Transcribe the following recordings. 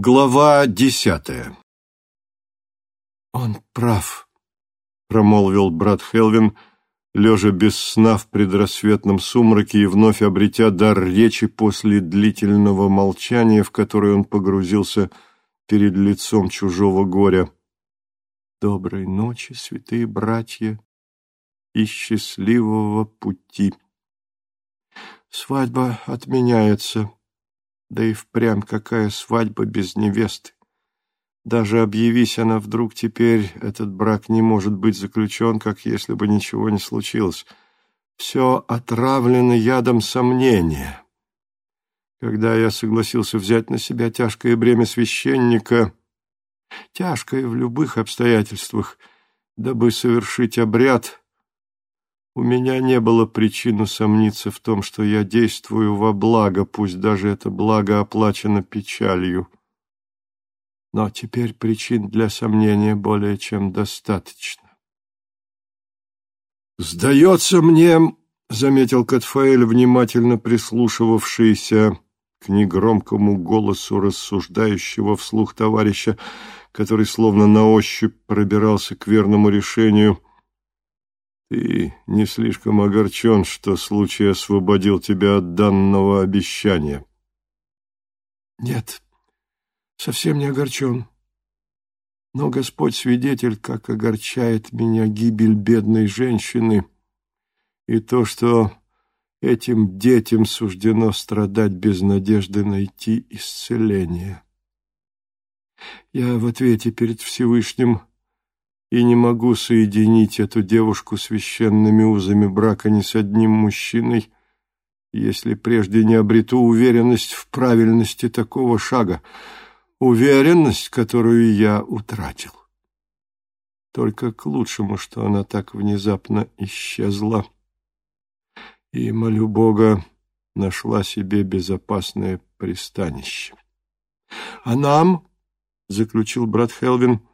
Глава десятая «Он прав», — промолвил брат Хелвин, лежа без сна в предрассветном сумраке и вновь обретя дар речи после длительного молчания, в которое он погрузился перед лицом чужого горя. «Доброй ночи, святые братья, и счастливого пути. Свадьба отменяется». Да и впрямь какая свадьба без невесты. Даже объявись она вдруг теперь, этот брак не может быть заключен, как если бы ничего не случилось. Все отравлено ядом сомнения. Когда я согласился взять на себя тяжкое бремя священника, тяжкое в любых обстоятельствах, дабы совершить обряд, у меня не было причин усомниться в том, что я действую во благо, пусть даже это благо оплачено печалью. Но теперь причин для сомнения более чем достаточно. «Сдается мне, — заметил Катфаэль, внимательно прислушивавшийся к негромкому голосу рассуждающего вслух товарища, который словно на ощупь пробирался к верному решению — ты не слишком огорчен, что случай освободил тебя от данного обещания? Нет, совсем не огорчен. Но Господь свидетель, как огорчает меня гибель бедной женщины и то, что этим детям суждено страдать без надежды найти исцеление. Я в ответе перед Всевышним и не могу соединить эту девушку священными узами брака ни с одним мужчиной, если прежде не обрету уверенность в правильности такого шага, уверенность, которую я утратил. Только к лучшему, что она так внезапно исчезла, и, молю Бога, нашла себе безопасное пристанище. — А нам, — заключил брат Хелвин, —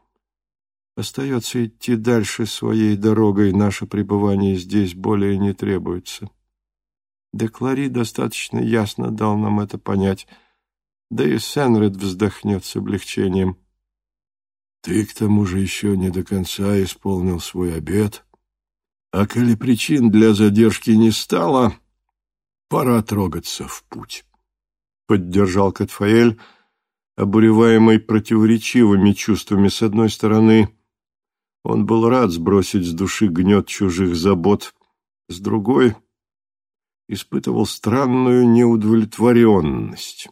Остается идти дальше своей дорогой, наше пребывание здесь более не требуется. Деклари достаточно ясно дал нам это понять, да и Сенред вздохнет с облегчением. Ты, к тому же, еще не до конца исполнил свой обет, а коли причин для задержки не стало, пора трогаться в путь. Поддержал Катфаэль, обуреваемый противоречивыми чувствами с одной стороны — он был рад сбросить с души гнет чужих забот, с другой испытывал странную неудовлетворенность.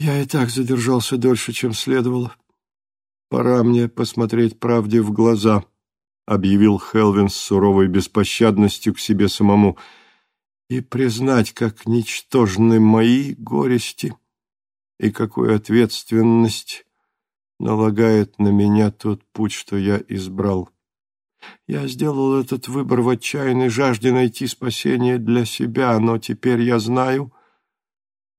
«Я и так задержался дольше, чем следовало. Пора мне посмотреть правде в глаза», — объявил Хелвин с суровой беспощадностью к себе самому, «и признать, как ничтожны мои горести и какую ответственность налагает на меня тот путь, что я избрал. Я сделал этот выбор в отчаянной жажде найти спасение для себя, но теперь я знаю,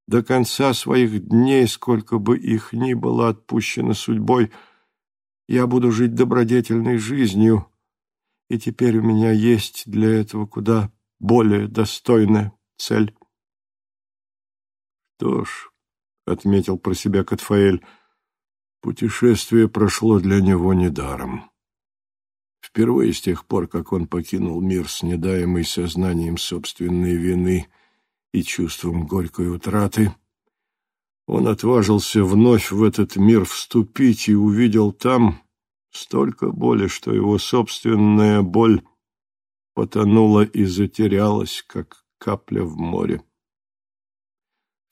до конца своих дней, сколько бы их ни было отпущено судьбой, я буду жить добродетельной жизнью, и теперь у меня есть для этого куда более достойная цель. — Что ж, — отметил про себя Катфаэль, — Путешествие прошло для него недаром. Впервые с тех пор, как он покинул мир с недаемой сознанием собственной вины и чувством горькой утраты, он отважился вновь в этот мир вступить и увидел там столько боли, что его собственная боль потонула и затерялась, как капля в море.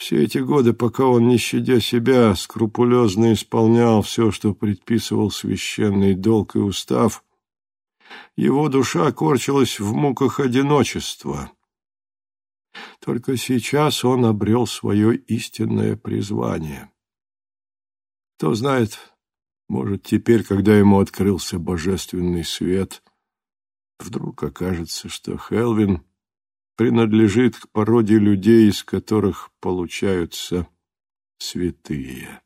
Все эти годы, пока он, не щадя себя, скрупулезно исполнял все, что предписывал священный долг и устав, его душа корчилась в муках одиночества. Только сейчас он обрел свое истинное призвание. Кто знает, может, теперь, когда ему открылся божественный свет, вдруг окажется, что Хелвин — принадлежит к породе людей, из которых получаются святые.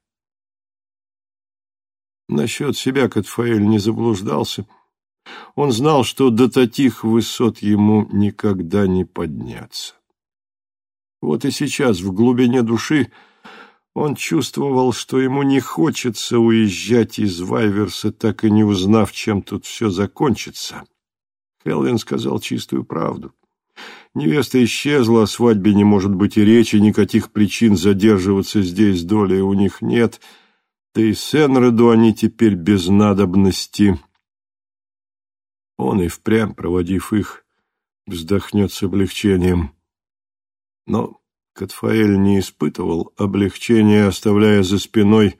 Насчет себя Катфаэль не заблуждался. Он знал, что до таких высот ему никогда не подняться. Вот и сейчас в глубине души Он чувствовал, что ему не хочется уезжать из Вайверса, так и не узнав, чем тут все закончится. Хелвин сказал чистую правду. Невеста исчезла, о свадьбе не может быть и речи, никаких причин задерживаться здесь доли у них нет, да и Сенреду они теперь без надобности. Он и впрямь, проводив их, вздохнет с облегчением. Но Катфаэль не испытывал облегчения, оставляя за спиной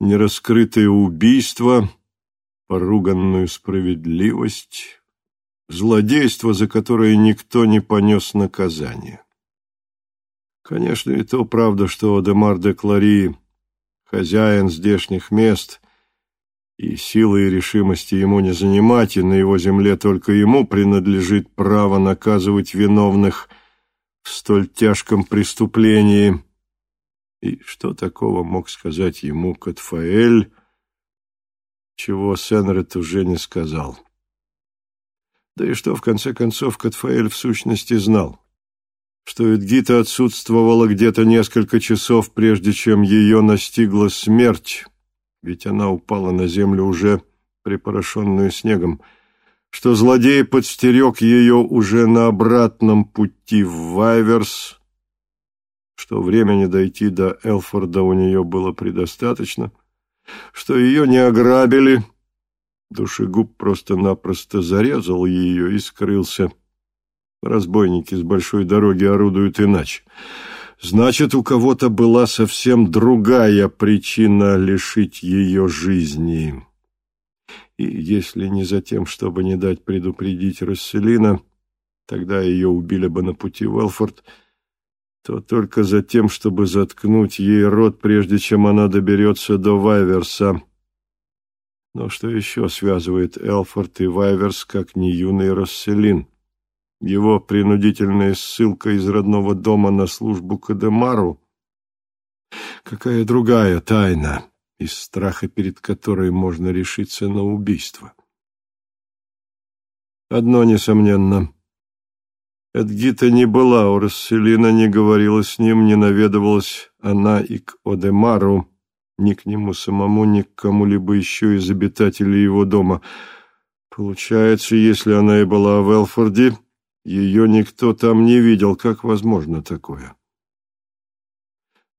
нераскрытое убийство, поруганную справедливость, злодейство, за которое никто не понес наказание. Конечно, и то правда, что Демар де Клари, хозяин здешних мест, и силы и решимости ему не занимать, и на его земле только ему принадлежит право наказывать виновных – в столь тяжком преступлении. И что такого мог сказать ему Катфаэль, чего Сенрет уже не сказал? Да и что, в конце концов, Катфаэль в сущности знал? Что Эдгита отсутствовала где-то несколько часов, прежде чем ее настигла смерть, ведь она упала на землю уже припорошенную снегом, — что злодей подстерег ее уже на обратном пути в Вайверс, что времени дойти до Элфорда у нее было предостаточно, что ее не ограбили, душегуб просто-напросто зарезал ее и скрылся. Разбойники с большой дороги орудуют иначе. Значит, у кого-то была совсем другая причина лишить ее жизни и если не за тем, чтобы не дать предупредить Расселина, тогда ее убили бы на пути в Элфорд, то только за тем, чтобы заткнуть ей рот, прежде чем она доберется до Вайверса. Но что еще связывает Элфорд и Вайверс, как не юный Расселин? Его принудительная ссылка из родного дома на службу к Эдемару? Какая другая тайна? из страха перед которой можно решиться на убийство. Одно несомненно. Эдгита не была у Расселина, не говорила с ним, не наведывалась она и к Одемару, ни к нему самому, ни к кому-либо еще из обитателей его дома. Получается, если она и была в Элфорде, ее никто там не видел. Как возможно такое?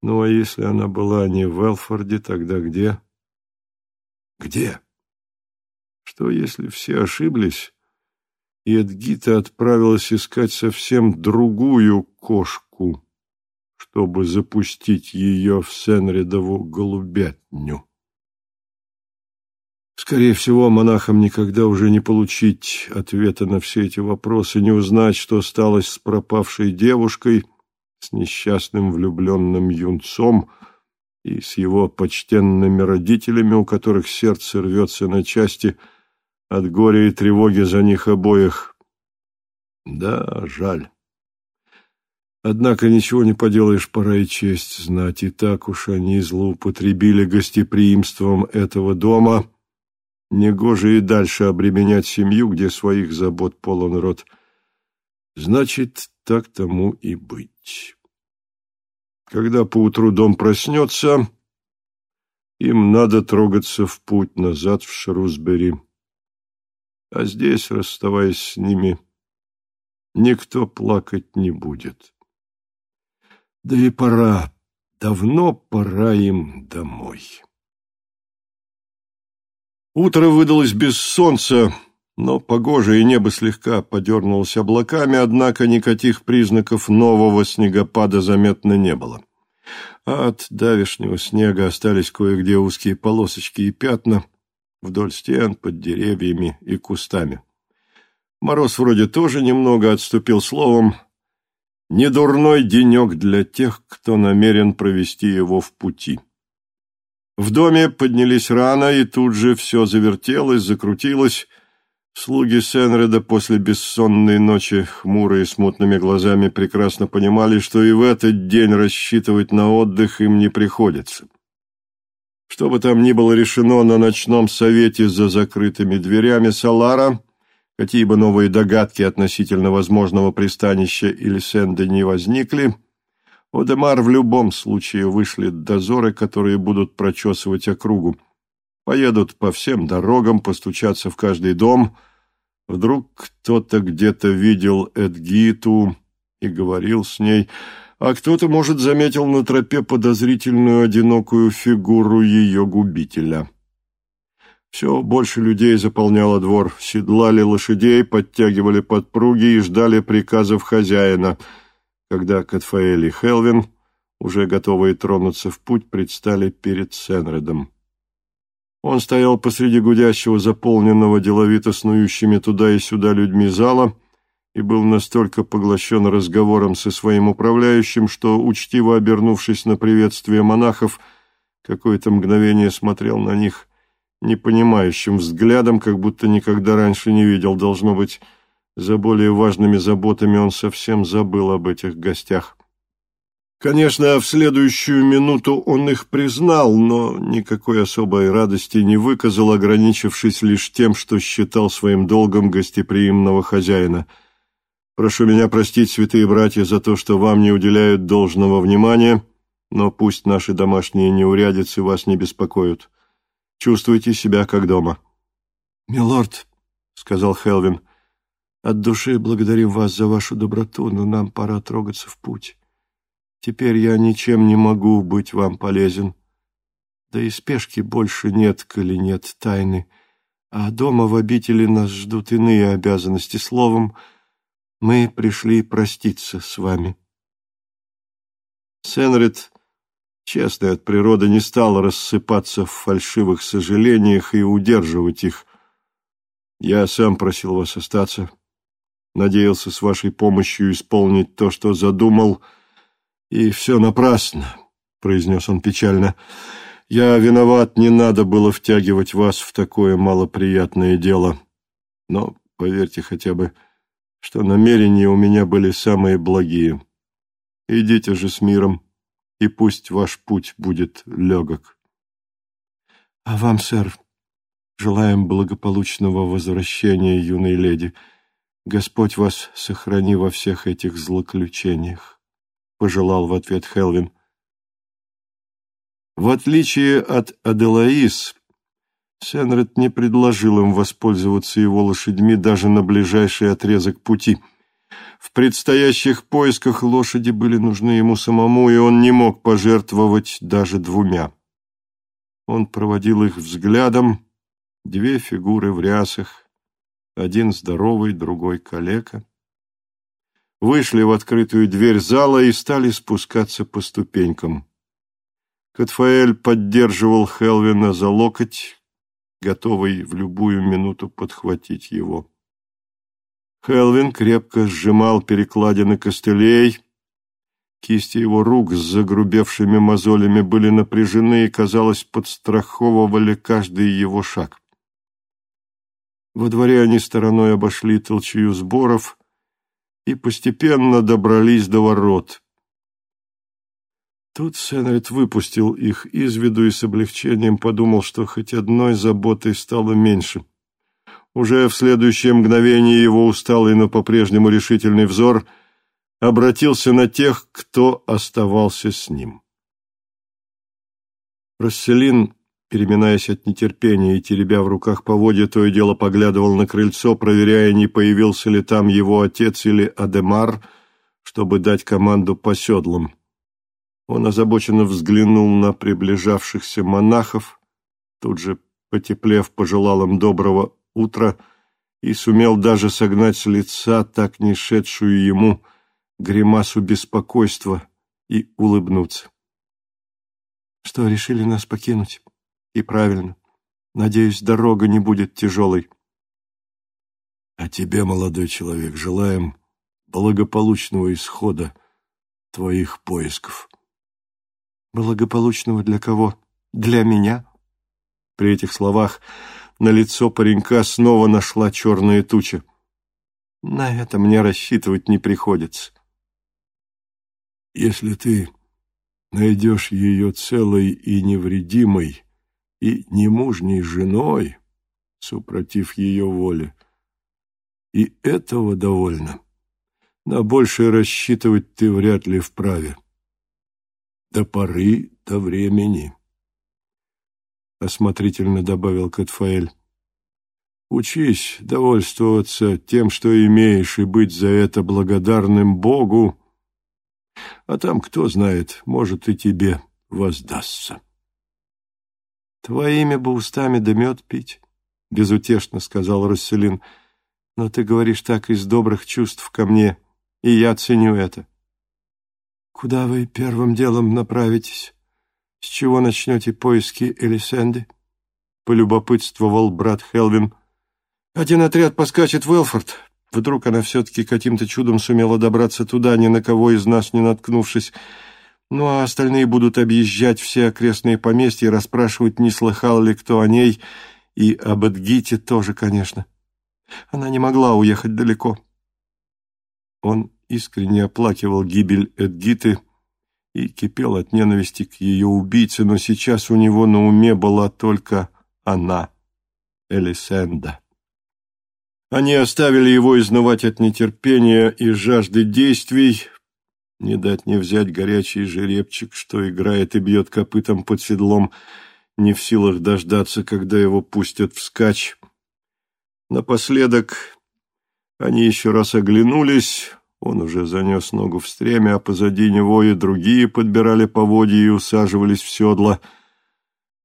Ну, а если она была не в Элфорде, тогда где? Где? Что, если все ошиблись, и Эдгита отправилась искать совсем другую кошку, чтобы запустить ее в Сенредову голубятню? Скорее всего, монахам никогда уже не получить ответа на все эти вопросы, не узнать, что стало с пропавшей девушкой — с несчастным влюбленным юнцом и с его почтенными родителями, у которых сердце рвется на части от горя и тревоги за них обоих. Да, жаль. Однако ничего не поделаешь, пора и честь знать, и так уж они злоупотребили гостеприимством этого дома. Негоже и дальше обременять семью, где своих забот полон рот. Значит, так тому и быть. Когда поутру дом проснется, им надо трогаться в путь назад в Шрусбери. А здесь, расставаясь с ними, никто плакать не будет. Да и пора, давно пора им домой. Утро выдалось без солнца, но погожее небо слегка подернулось облаками, однако никаких признаков нового снегопада заметно не было. А от давешнего снега остались кое-где узкие полосочки и пятна вдоль стен, под деревьями и кустами. Мороз вроде тоже немного отступил словом. Недурной денек для тех, кто намерен провести его в пути. В доме поднялись рано, и тут же все завертелось, закрутилось, Слуги Сенреда после бессонной ночи, хмурые с мутными глазами, прекрасно понимали, что и в этот день рассчитывать на отдых им не приходится. Что бы там ни было решено на ночном совете за закрытыми дверями Салара, какие бы новые догадки относительно возможного пристанища или Сенда не возникли, Одемар в любом случае вышлет дозоры, которые будут прочесывать округу. Поедут по всем дорогам, постучаться в каждый дом. Вдруг кто-то где-то видел Эдгиту и говорил с ней, а кто-то, может, заметил на тропе подозрительную одинокую фигуру ее губителя. Все больше людей заполняло двор, седлали лошадей, подтягивали подпруги и ждали приказов хозяина — когда Катфаэль и Хелвин, уже готовые тронуться в путь, предстали перед Сенредом. Он стоял посреди гудящего, заполненного деловито снующими туда и сюда людьми зала и был настолько поглощен разговором со своим управляющим, что, учтиво обернувшись на приветствие монахов, какое-то мгновение смотрел на них непонимающим взглядом, как будто никогда раньше не видел, должно быть, за более важными заботами он совсем забыл об этих гостях. Конечно, в следующую минуту он их признал, но никакой особой радости не выказал, ограничившись лишь тем, что считал своим долгом гостеприимного хозяина. «Прошу меня простить, святые братья, за то, что вам не уделяют должного внимания, но пусть наши домашние неурядицы вас не беспокоят. Чувствуйте себя как дома». «Милорд», — сказал Хелвин, — от души благодарим вас за вашу доброту, но нам пора трогаться в путь. Теперь я ничем не могу быть вам полезен. Да и спешки больше нет, коли нет тайны. А дома в обители нас ждут иные обязанности. Словом, мы пришли проститься с вами. Сенрид, честный от природы, не стал рассыпаться в фальшивых сожалениях и удерживать их. Я сам просил вас остаться, надеялся с вашей помощью исполнить то, что задумал, и все напрасно, — произнес он печально. Я виноват, не надо было втягивать вас в такое малоприятное дело. Но поверьте хотя бы, что намерения у меня были самые благие. Идите же с миром, и пусть ваш путь будет легок. — А вам, сэр, желаем благополучного возвращения, юной леди, — Господь вас сохрани во всех этих злоключениях, — пожелал в ответ Хелвин. В отличие от Аделаис, Сенред не предложил им воспользоваться его лошадьми даже на ближайший отрезок пути. В предстоящих поисках лошади были нужны ему самому, и он не мог пожертвовать даже двумя. Он проводил их взглядом, две фигуры в рясах, один здоровый, другой калека. Вышли в открытую дверь зала и стали спускаться по ступенькам. Катфаэль поддерживал Хелвина за локоть, готовый в любую минуту подхватить его. Хелвин крепко сжимал перекладины костылей, Кисти его рук с загрубевшими мозолями были напряжены и, казалось, подстраховывали каждый его шаг. Во дворе они стороной обошли толчью сборов и постепенно добрались до ворот. Тут Сенрид выпустил их из виду и с облегчением подумал, что хоть одной заботой стало меньше. Уже в следующее мгновение его усталый, но по-прежнему решительный взор обратился на тех, кто оставался с ним. Расселин переминаясь от нетерпения и теребя в руках поводья, то и дело поглядывал на крыльцо, проверяя, не появился ли там его отец или Адемар, чтобы дать команду по седлам. Он озабоченно взглянул на приближавшихся монахов, тут же, потеплев, пожелал им доброго утра и сумел даже согнать с лица так не шедшую ему гримасу беспокойства и улыбнуться. «Что, решили нас покинуть?» И правильно. Надеюсь, дорога не будет тяжелой. А тебе, молодой человек, желаем благополучного исхода твоих поисков. Благополучного для кого? Для меня? При этих словах на лицо паренька снова нашла черная туча. На это мне рассчитывать не приходится. Если ты найдешь ее целой и невредимой, и немужней женой, супротив ее воли. И этого довольно. На большее рассчитывать ты вряд ли вправе. до поры до времени», — осмотрительно добавил Катфаэль. «Учись довольствоваться тем, что имеешь, и быть за это благодарным Богу, а там, кто знает, может, и тебе воздастся». «Твоими бы устами да мед пить», — безутешно сказал Расселин, — «но ты говоришь так из добрых чувств ко мне, и я ценю это». «Куда вы первым делом направитесь?» «С чего начнете поиски Элисенды?» — полюбопытствовал брат Хелвин. «Один отряд поскачет в Элфорд. Вдруг она все-таки каким-то чудом сумела добраться туда, ни на кого из нас не наткнувшись. Ну, а остальные будут объезжать все окрестные поместья и расспрашивать, не слыхал ли кто о ней, и об Эдгите тоже, конечно. Она не могла уехать далеко». Он искренне оплакивал гибель Эдгиты, — и кипел от ненависти к ее убийце, но сейчас у него на уме была только она, Элисенда. Они оставили его изнывать от нетерпения и жажды действий, не дать не взять горячий жеребчик, что играет и бьет копытом под седлом, не в силах дождаться, когда его пустят вскачь. Напоследок они еще раз оглянулись, он уже занес ногу в стремя, а позади него и другие подбирали поводья и усаживались в седла.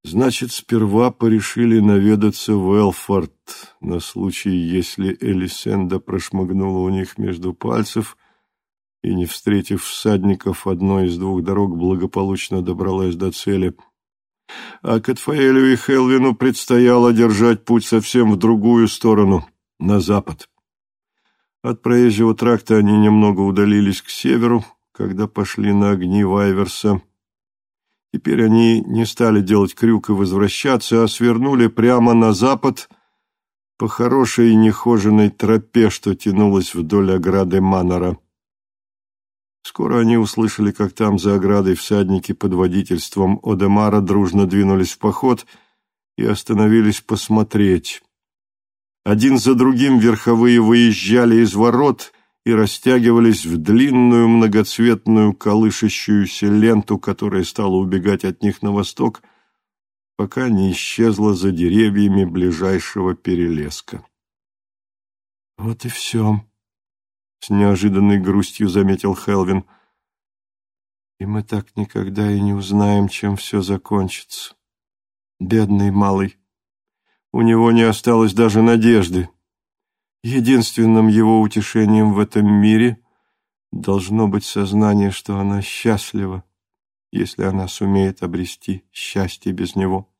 Значит, сперва порешили наведаться в Элфорд на случай, если Элисенда прошмыгнула у них между пальцев и, не встретив всадников, одной из двух дорог благополучно добралась до цели. А Катфаэлю и Хелвину предстояло держать путь совсем в другую сторону, на запад. От проезжего тракта они немного удалились к северу, когда пошли на огни Вайверса. Теперь они не стали делать крюк и возвращаться, а свернули прямо на запад по хорошей нехоженной тропе, что тянулась вдоль ограды Манора. Скоро они услышали, как там за оградой всадники под водительством Одемара дружно двинулись в поход и остановились посмотреть. Один за другим верховые выезжали из ворот и растягивались в длинную многоцветную колышащуюся ленту, которая стала убегать от них на восток, пока не исчезла за деревьями ближайшего перелеска. «Вот и все», — с неожиданной грустью заметил Хелвин. «И мы так никогда и не узнаем, чем все закончится. Бедный малый». У него не осталось даже надежды. Единственным его утешением в этом мире должно быть сознание, что она счастлива, если она сумеет обрести счастье без него.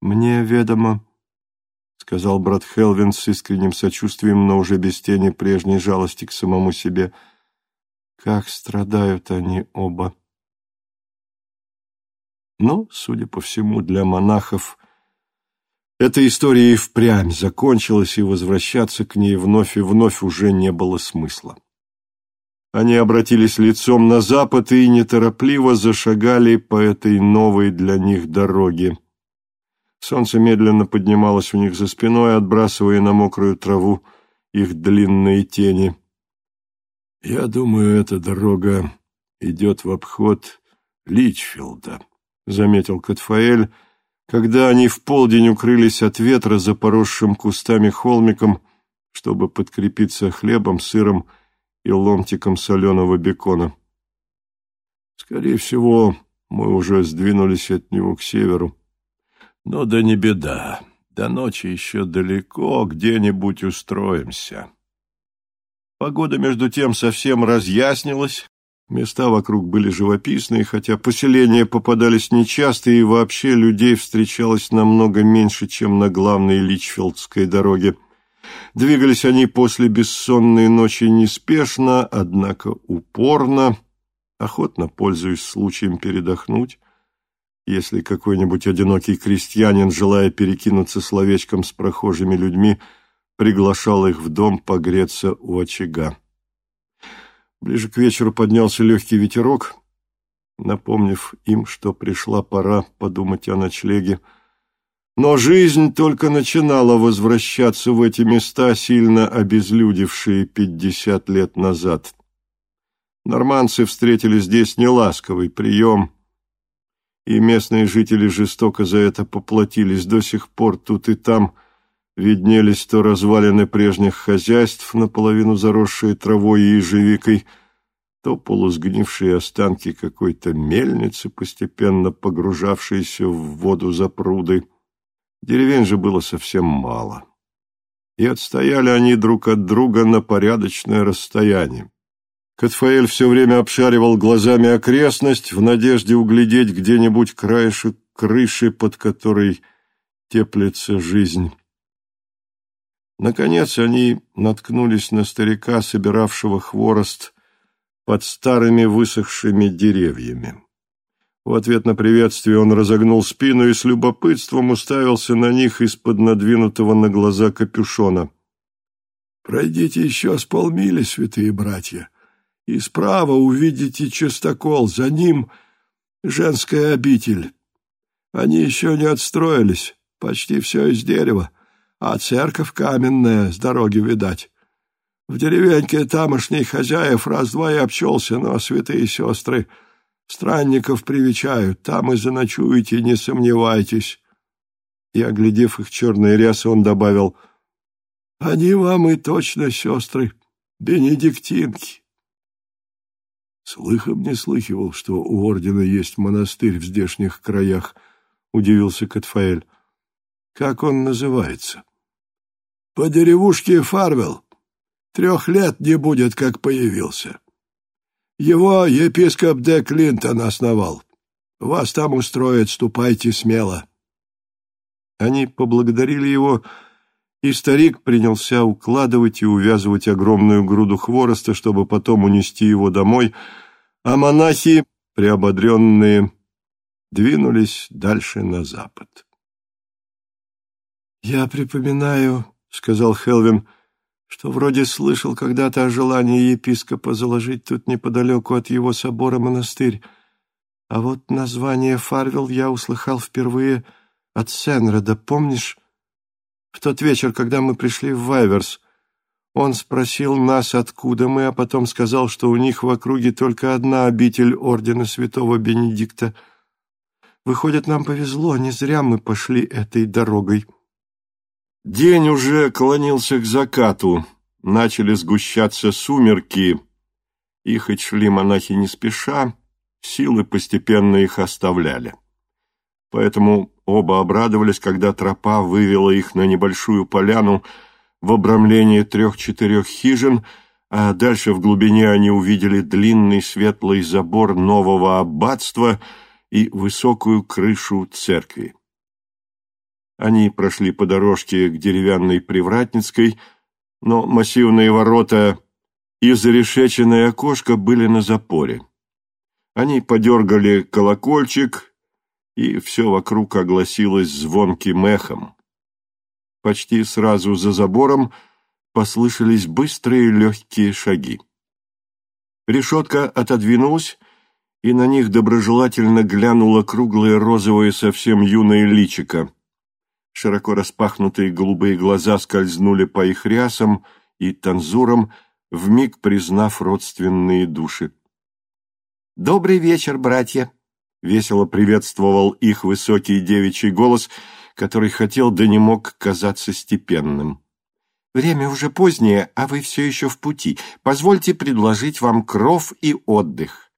«Мне ведомо», — сказал брат Хелвин с искренним сочувствием, но уже без тени прежней жалости к самому себе, «как страдают они оба». Но, судя по всему, для монахов — эта история и впрямь закончилась, и возвращаться к ней вновь и вновь уже не было смысла. Они обратились лицом на запад и неторопливо зашагали по этой новой для них дороге. Солнце медленно поднималось у них за спиной, отбрасывая на мокрую траву их длинные тени. «Я думаю, эта дорога идет в обход Личфилда», — заметил Катфаэль, — когда они в полдень укрылись от ветра за поросшим кустами холмиком, чтобы подкрепиться хлебом, сыром и ломтиком соленого бекона. Скорее всего, мы уже сдвинулись от него к северу. Но да не беда, до ночи еще далеко, где-нибудь устроимся. Погода, между тем, совсем разъяснилась, Места вокруг были живописные, хотя поселения попадались нечасто, и вообще людей встречалось намного меньше, чем на главной Личфилдской дороге. Двигались они после бессонной ночи неспешно, однако упорно, охотно пользуясь случаем передохнуть. Если какой-нибудь одинокий крестьянин, желая перекинуться словечком с прохожими людьми, приглашал их в дом погреться у очага. Ближе к вечеру поднялся легкий ветерок, напомнив им, что пришла пора подумать о ночлеге. Но жизнь только начинала возвращаться в эти места, сильно обезлюдевшие пятьдесят лет назад. Норманцы встретили здесь неласковый прием – и местные жители жестоко за это поплатились. До сих пор тут и там виднелись то развалины прежних хозяйств, наполовину заросшие травой и ежевикой, то полусгнившие останки какой-то мельницы, постепенно погружавшейся в воду за прудой. Деревень же было совсем мало. И отстояли они друг от друга на порядочное расстояние. Катфаэль все время обшаривал глазами окрестность в надежде углядеть где-нибудь краешек крыши, под которой теплится жизнь. Наконец они наткнулись на старика, собиравшего хворост под старыми высохшими деревьями. В ответ на приветствие он разогнул спину и с любопытством уставился на них из-под надвинутого на глаза капюшона. «Пройдите еще с полмили, святые братья, и справа увидите частокол, за ним женская обитель. Они еще не отстроились, почти все из дерева, а церковь каменная, с дороги видать». В деревеньке тамошний хозяев раз-два и обчелся, но святые сестры странников привечают, там и заночуете, не сомневайтесь. И, оглядев их черные рясы, он добавил, «Они вам и точно сестры, бенедиктинки». Слыхом не слыхивал, что у ордена есть монастырь в здешних краях, — удивился Катфаэль. Как он называется? — По деревушке Фарвелл. Трех лет не будет, как появился. Его епископ Де Клинтон основал. Вас там устроят, ступайте смело. Они поблагодарили его, и старик принялся укладывать и увязывать огромную груду хвороста, чтобы потом унести его домой, а монахи, приободренные, двинулись дальше на запад. «Я припоминаю», — сказал Хелвин, — что вроде слышал когда-то о желании епископа заложить тут неподалеку от его собора монастырь. А вот название Фарвелл я услыхал впервые от Сенреда, помнишь? В тот вечер, когда мы пришли в Вайверс, он спросил нас, откуда мы, а потом сказал, что у них в округе только одна обитель ордена святого Бенедикта. Выходит, нам повезло, не зря мы пошли этой дорогой. День уже клонился к закату, начали сгущаться сумерки, и хоть шли монахи не спеша, силы постепенно их оставляли. Поэтому оба обрадовались, когда тропа вывела их на небольшую поляну в обрамлении трех-четырех хижин, а дальше в глубине они увидели длинный светлый забор нового аббатства и высокую крышу церкви. Они прошли по дорожке к деревянной Привратницкой, но массивные ворота и зарешеченное окошко были на запоре. Они подергали колокольчик, и все вокруг огласилось звонким эхом. Почти сразу за забором послышались быстрые легкие шаги. Решетка отодвинулась, и на них доброжелательно глянуло круглое розовое совсем юное личико. Широко распахнутые голубые глаза скользнули по их рясам и танзурам, вмиг признав родственные души. «Добрый вечер, братья!» — весело приветствовал их высокий девичий голос, который хотел да не мог казаться степенным. «Время уже позднее, а вы все еще в пути. Позвольте предложить вам кров и отдых».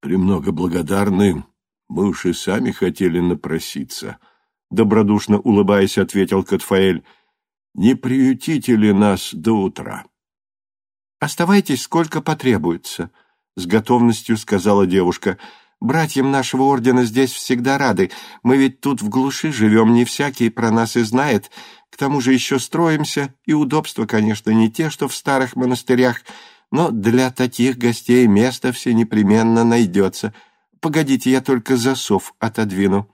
«Премного благодарны. Мы уж и сами хотели напроситься», — добродушно улыбаясь, ответил Катфаэль. «Не приютите ли нас до утра?» «Оставайтесь, сколько потребуется», — с готовностью сказала девушка. «Братьям нашего ордена здесь всегда рады. Мы ведь тут в глуши живем, не всякий про нас и знает. К тому же еще строимся, и удобства, конечно, не те, что в старых монастырях, но для таких гостей место все непременно найдется. Погодите, я только засов отодвину».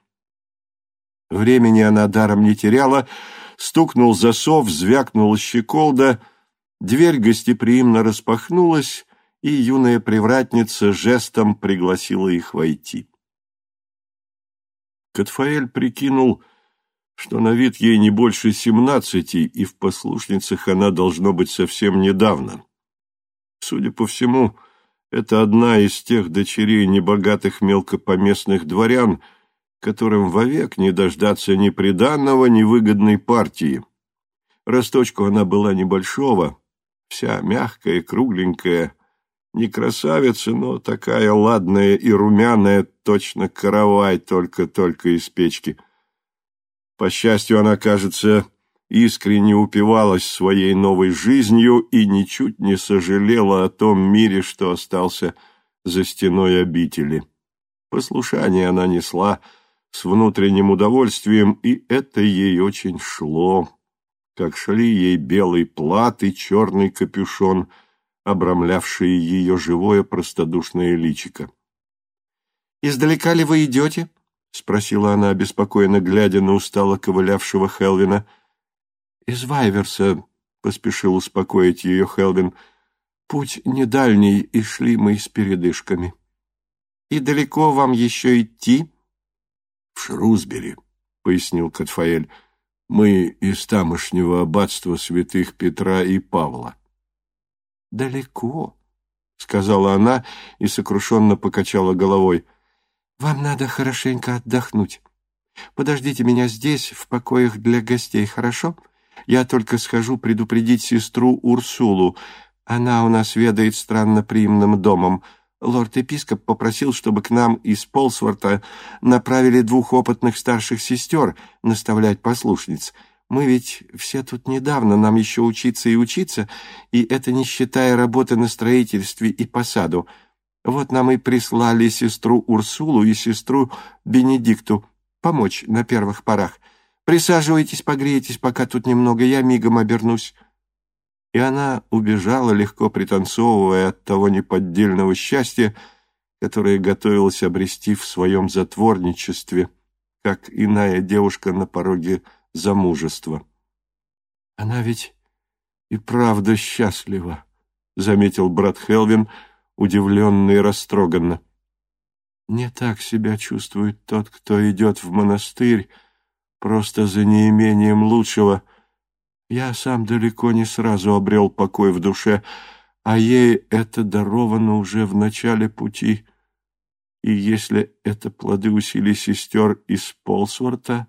Времени она даром не теряла. Стукнул засов, звякнула щеколда. Дверь гостеприимно распахнулась, и юная привратница жестом пригласила их войти. Катфаэль прикинул, что на вид ей не больше семнадцати, и в послушницах она должно быть совсем недавно. Судя по всему, Это одна из тех дочерей небогатых мелкопоместных дворян, которым вовек не дождаться ни приданного, ни выгодной партии. Росточку она была небольшого, вся мягкая, кругленькая, не красавица, но такая ладная и румяная, точно каравай, только-только из печки. По счастью, она, кажется, искренне упивалась своей новой жизнью и ничуть не сожалела о том мире, что остался за стеной обители. Послушание она несла с внутренним удовольствием, и это ей очень шло, как шли ей белый плат и черный капюшон, обрамлявшие ее живое простодушное личико. «Издалека ли вы идете?» — спросила она, обеспокоенно глядя на устало ковылявшего Хелвина. «Из Вайверса», — поспешил успокоить ее Хелвин. «Путь не дальний, и шли мы с передышками». «И далеко вам еще идти?» «В Шрусбери», — пояснил Катфаэль. «Мы из тамошнего аббатства святых Петра и Павла». «Далеко», — сказала она и сокрушенно покачала головой. «Вам надо хорошенько отдохнуть. Подождите меня здесь, в покоях для гостей, хорошо? Я только схожу предупредить сестру Урсулу. Она у нас ведает странноприимным домом. Лорд-епископ попросил, чтобы к нам из Полсворта направили двух опытных старших сестер наставлять послушниц. Мы ведь все тут недавно, нам еще учиться и учиться, и это не считая работы на строительстве и посаду. Вот нам и прислали сестру Урсулу и сестру Бенедикту помочь на первых порах. Присаживайтесь, погрейтесь, пока тут немного, я мигом обернусь» и она убежала, легко пританцовывая от того неподдельного счастья, которое готовилась обрести в своем затворничестве, как иная девушка на пороге замужества. «Она ведь и правда счастлива», — заметил брат Хелвин, удивленный и растроганно. «Не так себя чувствует тот, кто идет в монастырь просто за неимением лучшего», — я сам далеко не сразу обрел покой в душе, а ей это даровано уже в начале пути. И если это плоды усилий сестер из Полсворта,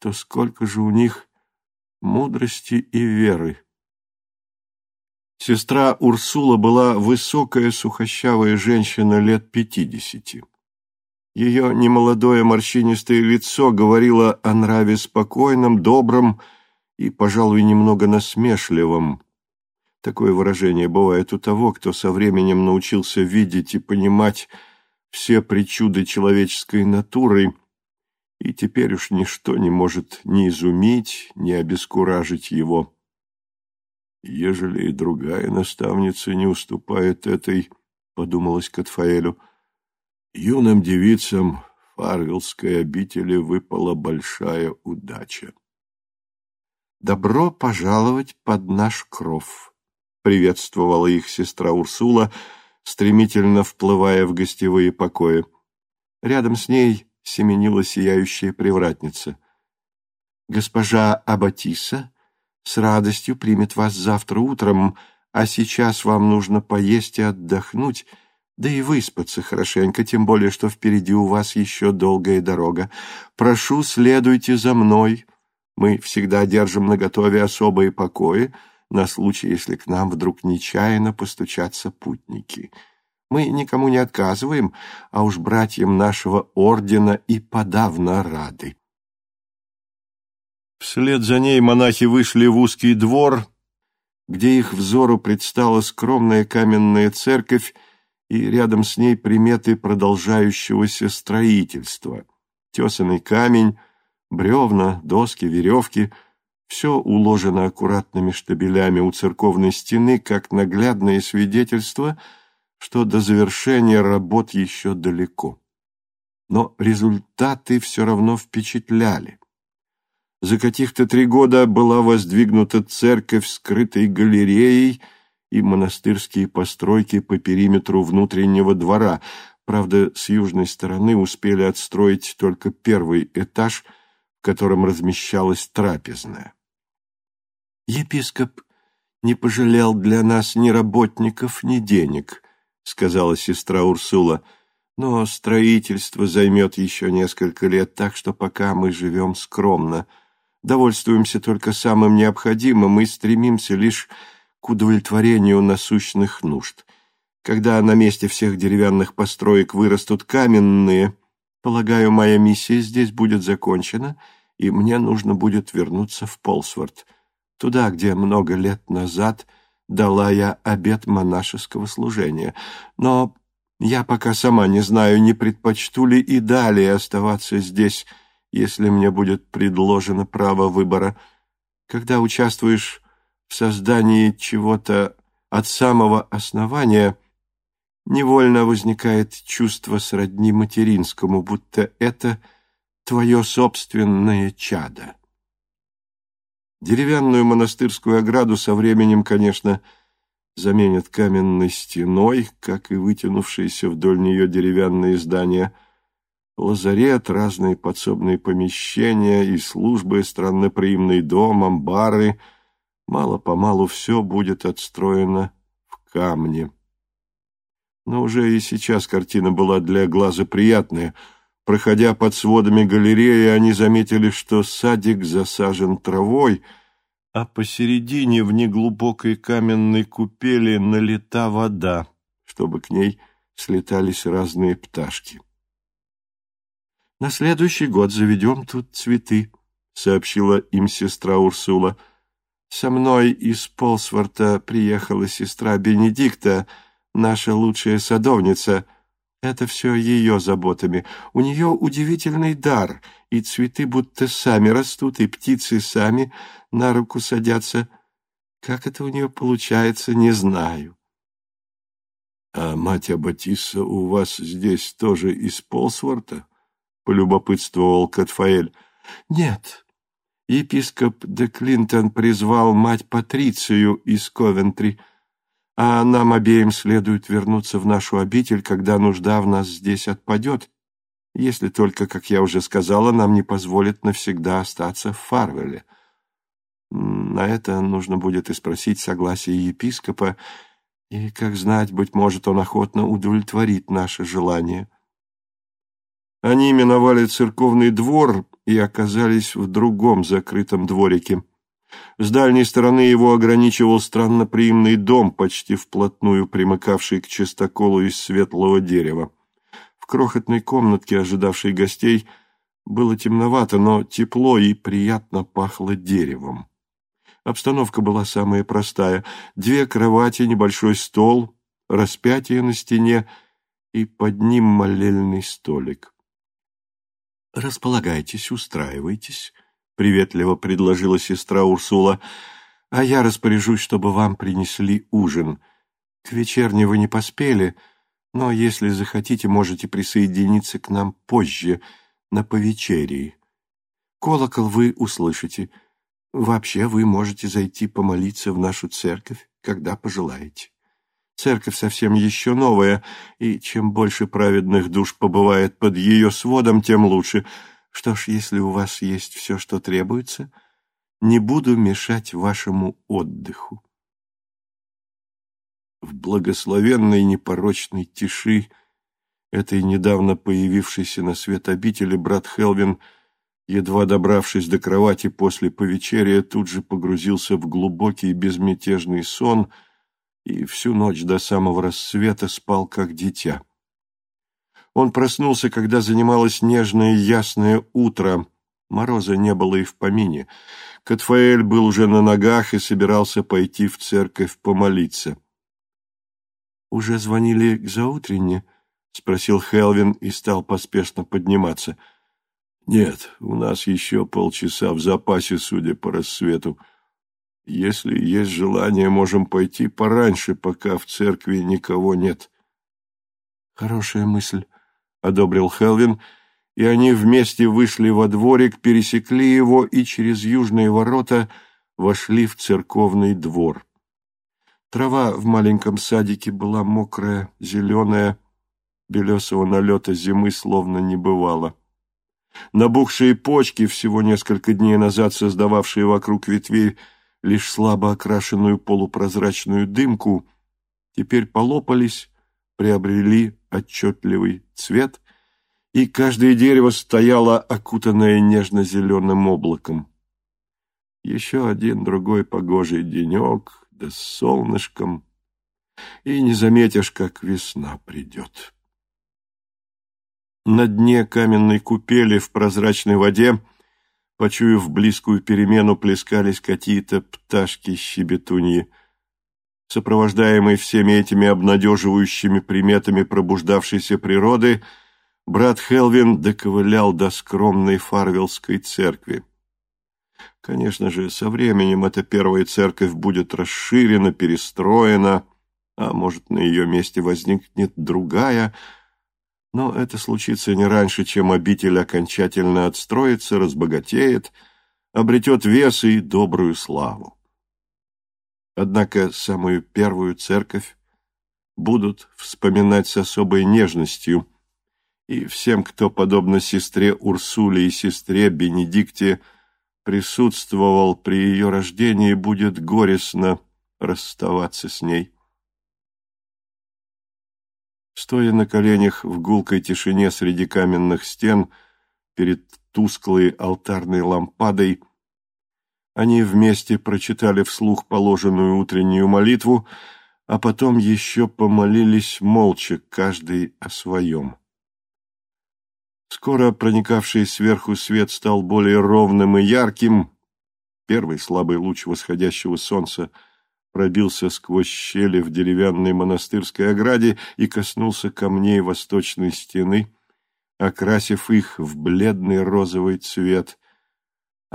то сколько же у них мудрости и веры. Сестра Урсула была высокая сухощавая женщина лет пятидесяти. Ее немолодое морщинистое лицо говорило о нраве спокойном, добром, и, пожалуй, немного насмешливым. Такое выражение бывает у того, кто со временем научился видеть и понимать все причуды человеческой натуры, и теперь уж ничто не может ни изумить, ни обескуражить его. «Ежели и другая наставница не уступает этой, — подумалось Катфаэлю, — юным девицам Фарвилской обители выпала большая удача. «Добро пожаловать под наш кров», — приветствовала их сестра Урсула, стремительно вплывая в гостевые покои. Рядом с ней семенила сияющая привратница. «Госпожа Абатиса с радостью примет вас завтра утром, а сейчас вам нужно поесть и отдохнуть, да и выспаться хорошенько, тем более, что впереди у вас еще долгая дорога. Прошу, следуйте за мной». Мы всегда держим наготове особые покои на случай, если к нам вдруг нечаянно постучатся путники. Мы никому не отказываем, а уж братьям нашего ордена и подавно рады. Вслед за ней монахи вышли в узкий двор, где их взору предстала скромная каменная церковь и рядом с ней приметы продолжающегося строительства. Тесанный камень — Бревна, доски, веревки — все уложено аккуратными штабелями у церковной стены, как наглядное свидетельство, что до завершения работ еще далеко. Но результаты все равно впечатляли. За каких-то три года была воздвигнута церковь, скрытой галереей, и монастырские постройки по периметру внутреннего двора. Правда, с южной стороны успели отстроить только первый этаж – котором размещалась трапезная. Епископ не пожалел для нас ни работников, ни денег, сказала сестра Урсула. «Но строительство займет еще несколько лет, так что пока мы живем скромно. Довольствуемся только самым необходимым и стремимся лишь к удовлетворению насущных нужд. Когда на месте всех деревянных построек вырастут каменные, полагаю, моя миссия здесь будет закончена, и мне нужно будет вернуться в Полсворт, туда, где много лет назад дала я обет монашеского служения. Но я пока сама не знаю, не предпочту ли и далее оставаться здесь, если мне будет предложено право выбора. Когда участвуешь в создании чего-то от самого основания, невольно возникает чувство сродни материнскому, будто это твое собственное чадо. Деревянную монастырскую ограду со временем, конечно, заменят каменной стеной, как и вытянувшиеся вдоль нее деревянные здания, лазарет, разные подсобные помещения и службы, странноприимный дом, амбары. Мало-помалу все будет отстроено в камне. Но уже и сейчас картина была для глаза приятная. Проходя под сводами галереи, они заметили, что садик засажен травой, а посередине в неглубокой каменной купели налита вода, чтобы к ней слетались разные пташки. «На следующий год заведем тут цветы», — сообщила им сестра Урсула. «Со мной из Полсворта приехала сестра Бенедикта, наша лучшая садовница. Это все ее заботами. У нее удивительный дар, и цветы будто сами растут, и птицы сами на руку садятся. Как это у нее получается, не знаю». «А мать Аббатиса у вас здесь тоже из Полсворта?» — полюбопытствовал Катфаэль. «Нет. Епископ де Клинтон призвал мать Патрицию из Ковентри, а нам обеим следует вернуться в нашу обитель, когда нужда в нас здесь отпадет, если только, как я уже сказала, нам не позволят навсегда остаться в Фарвеле. На это нужно будет и спросить согласие епископа, и, как знать, быть может, он охотно удовлетворит наше желание». Они миновали церковный двор и оказались в другом закрытом дворике. С дальней стороны его ограничивал странноприимный дом, почти вплотную примыкавший к чистоколу из светлого дерева. В крохотной комнатке, ожидавшей гостей, было темновато, но тепло и приятно пахло деревом. Обстановка была самая простая. Две кровати, небольшой стол, распятие на стене и под ним молельный столик. «Располагайтесь, устраивайтесь», — приветливо предложила сестра Урсула, «а я распоряжусь, чтобы вам принесли ужин. К вечерне вы не поспели, но если захотите, можете присоединиться к нам позже, на повечерии. Колокол вы услышите. Вообще вы можете зайти помолиться в нашу церковь, когда пожелаете». Церковь совсем еще новая, и чем больше праведных душ побывает под ее сводом, тем лучше. Что ж, если у вас есть все, что требуется, не буду мешать вашему отдыху. В благословенной непорочной тиши этой недавно появившейся на свет обители брат Хелвин, едва добравшись до кровати после повечерия, тут же погрузился в глубокий безмятежный сон — и всю ночь до самого рассвета спал как дитя. Он проснулся, когда занималось нежное ясное утро. Мороза не было и в помине. Катфаэль был уже на ногах и собирался пойти в церковь помолиться. «Уже звонили к заутренне?» — спросил Хелвин и стал поспешно подниматься. «Нет, у нас еще полчаса в запасе, судя по рассвету», если есть желание, можем пойти пораньше, пока в церкви никого нет. Хорошая мысль, — одобрил Хелвин, и они вместе вышли во дворик, пересекли его и через южные ворота вошли в церковный двор. Трава в маленьком садике была мокрая, зеленая, белесого налета зимы словно не бывало. Набухшие почки, всего несколько дней назад создававшие вокруг ветвей лишь слабо окрашенную полупрозрачную дымку, теперь полопались, приобрели отчетливый цвет, и каждое дерево стояло окутанное нежно-зеленым облаком. Еще один другой погожий денек, да с солнышком, и не заметишь, как весна придет. На дне каменной купели в прозрачной воде, почуяв близкую перемену, плескались какие-то пташки-щебетуньи. Сопровождаемый всеми этими обнадеживающими приметами пробуждавшейся природы, брат Хелвин доковылял до скромной фарвелской церкви. Конечно же, со временем эта первая церковь будет расширена, перестроена, а может, на ее месте возникнет другая, но это случится не раньше, чем обитель окончательно отстроится, разбогатеет, обретет вес и добрую славу. Однако самую первую церковь будут вспоминать с особой нежностью, и всем, кто, подобно сестре Урсуле и сестре Бенедикте, присутствовал при ее рождении, будет горестно расставаться с ней. Стоя на коленях в гулкой тишине среди каменных стен, перед тусклой алтарной лампадой, они вместе прочитали вслух положенную утреннюю молитву, а потом еще помолились молча, каждый о своем. Скоро проникавший сверху свет стал более ровным и ярким. Первый слабый луч восходящего солнца пробился сквозь щели в деревянной монастырской ограде и коснулся камней восточной стены, окрасив их в бледный розовый цвет.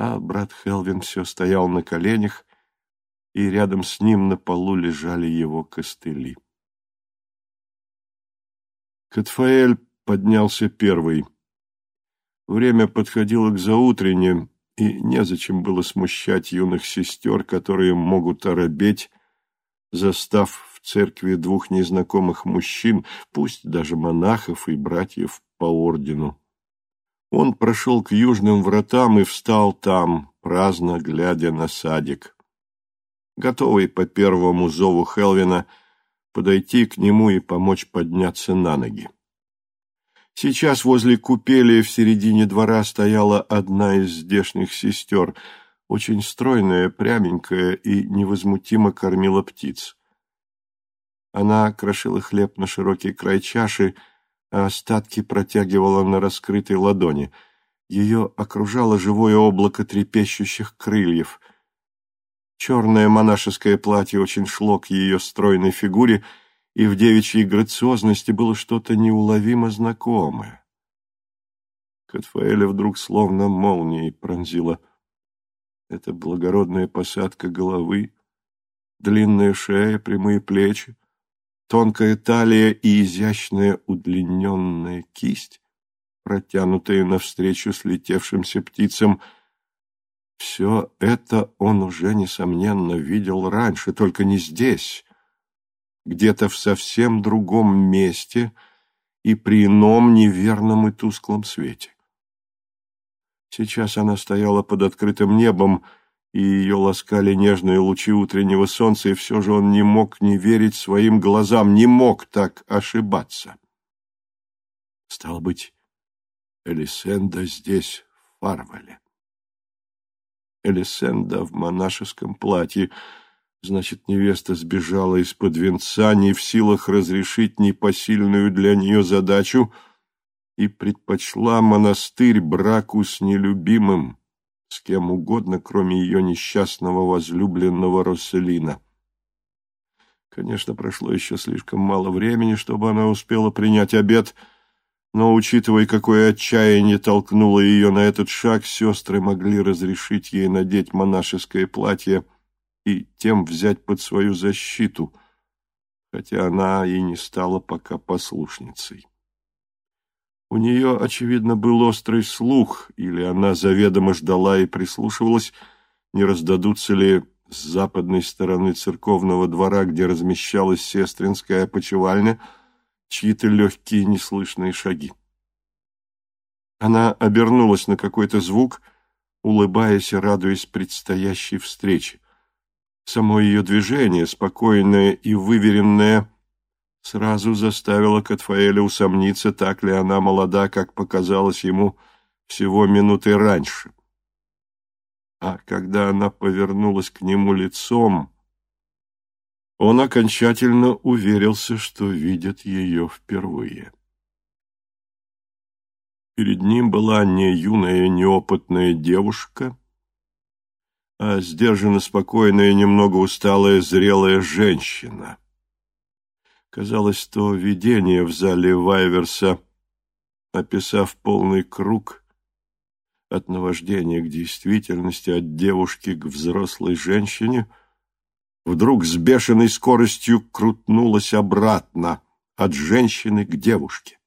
А брат Хелвин все стоял на коленях, и рядом с ним на полу лежали его костыли. Катфаэль поднялся первый. Время подходило к заутренне, и незачем было смущать юных сестер, которые могут оробеть, застав в церкви двух незнакомых мужчин, пусть даже монахов и братьев по ордену. Он прошел к южным вратам и встал там, праздно глядя на садик. Готовый по первому зову Хелвина подойти к нему и помочь подняться на ноги. Сейчас возле купели в середине двора стояла одна из здешних сестер, очень стройная, пряменькая и невозмутимо кормила птиц. Она крошила хлеб на широкий край чаши, а остатки протягивала на раскрытой ладони. Ее окружало живое облако трепещущих крыльев. Черное монашеское платье очень шло к ее стройной фигуре — и в девичьей грациозности было что-то неуловимо знакомое. Катфаэля вдруг словно молнией пронзила. Это благородная посадка головы, длинная шея, прямые плечи, тонкая талия и изящная удлиненная кисть, протянутая навстречу слетевшимся птицам. Все это он уже, несомненно, видел раньше, только не здесь, где-то в совсем другом месте и при ином неверном и тусклом свете. Сейчас она стояла под открытым небом, и ее ласкали нежные лучи утреннего солнца, и все же он не мог не верить своим глазам, не мог так ошибаться. Стал быть, Элисенда здесь, в Фарвале. Элисенда в монашеском платье — Значит, невеста сбежала из-под венца, не в силах разрешить непосильную для нее задачу и предпочла монастырь браку с нелюбимым, с кем угодно, кроме ее несчастного возлюбленного Росселина. Конечно, прошло еще слишком мало времени, чтобы она успела принять обед, но, учитывая, какое отчаяние толкнуло ее на этот шаг, сестры могли разрешить ей надеть монашеское платье — и тем взять под свою защиту, хотя она и не стала пока послушницей. У нее, очевидно, был острый слух, или она заведомо ждала и прислушивалась, не раздадутся ли с западной стороны церковного двора, где размещалась сестринская опочивальня, чьи-то легкие неслышные шаги. Она обернулась на какой-то звук, улыбаясь и радуясь предстоящей встрече. Само ее движение, спокойное и выверенное, сразу заставило Катфаэля усомниться, так ли она молода, как показалось ему всего минуты раньше. А когда она повернулась к нему лицом, он окончательно уверился, что видит ее впервые. Перед ним была не юная, неопытная девушка, а сдержанно спокойная, немного усталая, зрелая женщина. Казалось, то видение в зале Вайверса, описав полный круг от наваждения к действительности, от девушки к взрослой женщине — вдруг с бешеной скоростью крутнулась обратно от женщины к девушке.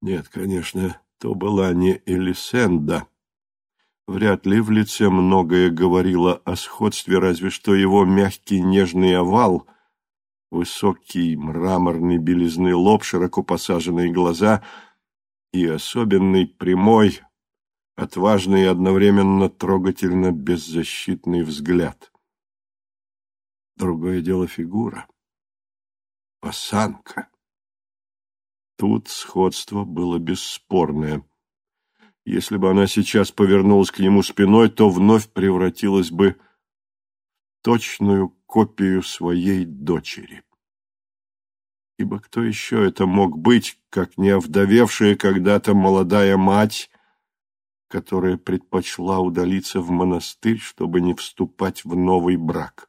Нет, конечно, то была не Элисенда. Вряд ли в лице многое говорило о сходстве, разве что его мягкий нежный овал, высокий мраморный белизный лоб, широко посаженные глаза и особенный прямой, отважный и одновременно трогательно беззащитный взгляд. Другое дело фигура. Осанка. Тут сходство было бесспорное. Если бы она сейчас повернулась к нему спиной, то вновь превратилась бы в точную копию своей дочери. Ибо кто еще это мог быть, как не овдовевшая когда-то молодая мать, которая предпочла удалиться в монастырь, чтобы не вступать в новый брак?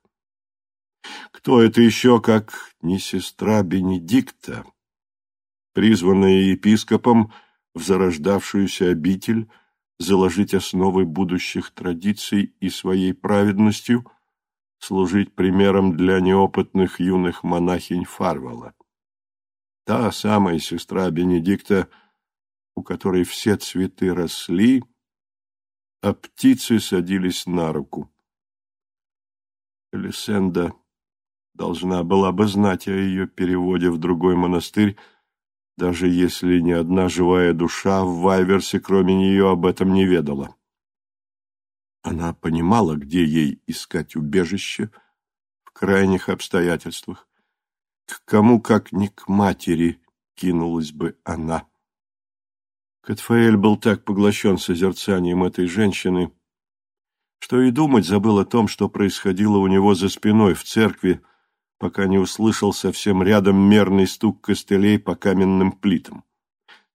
Кто это еще, как не сестра Бенедикта, призванная епископом в зарождавшуюся обитель заложить основы будущих традиций и своей праведностью служить примером для неопытных юных монахинь Фарвала. Та самая сестра Бенедикта, у которой все цветы росли, а птицы садились на руку. Лисенда должна была бы знать о ее переводе в другой монастырь, даже если ни одна живая душа в Вайверсе, кроме нее, об этом не ведала. Она понимала, где ей искать убежище в крайних обстоятельствах. К кому, как ни к матери, кинулась бы она. Катфаэль был так поглощен созерцанием этой женщины, что и думать забыл о том, что происходило у него за спиной в церкви, пока не услышал совсем рядом мерный стук костылей по каменным плитам.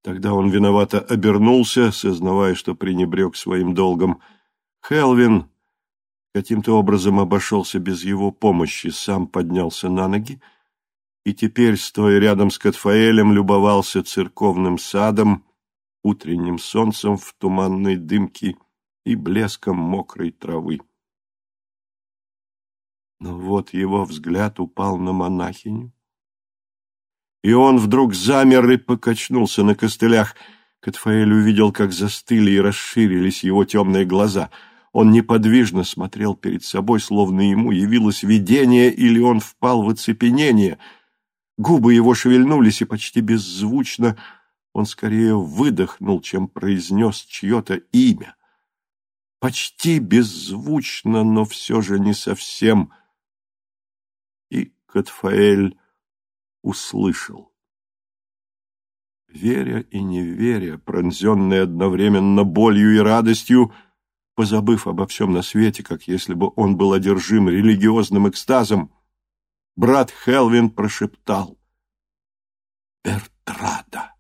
Тогда он виновато обернулся, сознавая, что пренебрег своим долгом. Хелвин каким-то образом обошелся без его помощи, сам поднялся на ноги и теперь, стоя рядом с Катфаэлем, любовался церковным садом, утренним солнцем в туманной дымке и блеском мокрой травы. Но вот его взгляд упал на монахиню, и он вдруг замер и покачнулся на костылях. Катфаэль увидел, как застыли и расширились его темные глаза. Он неподвижно смотрел перед собой, словно ему явилось видение, или он впал в оцепенение. Губы его шевельнулись, и почти беззвучно он скорее выдохнул, чем произнес чье-то имя. Почти беззвучно, но все же не совсем — и Катфаэль услышал. Веря и не веря, пронзенный одновременно болью и радостью, позабыв обо всем на свете, как если бы он был одержим религиозным экстазом, брат Хелвин прошептал «Бертрада».